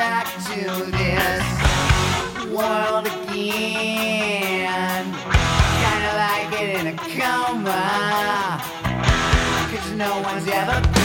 back to this world again. Kinda like it in a coma. Cause no one's ever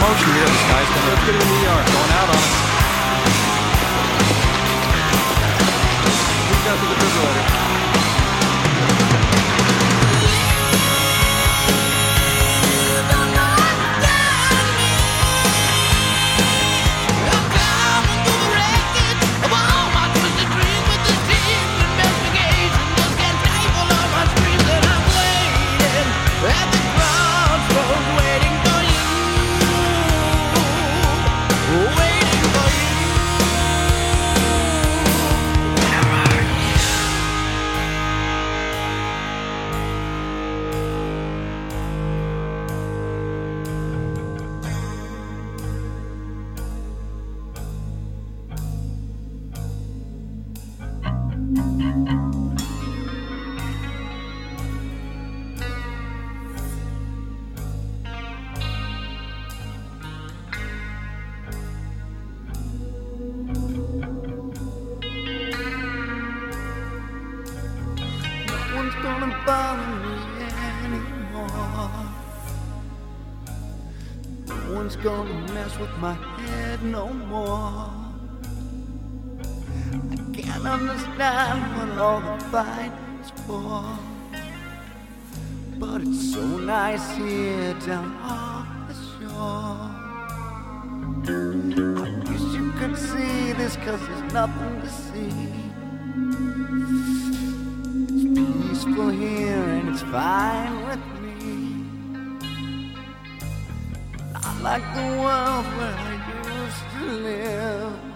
motion here. This guy's going to get in the yard. going out on it. He's got the defibrillator. with my head no more. I can't understand what all the fight is for. But it's so nice here down off the shore. I wish you could see this, cause there's nothing to see. It's peaceful here and it's fine with me. like the world where I used to live.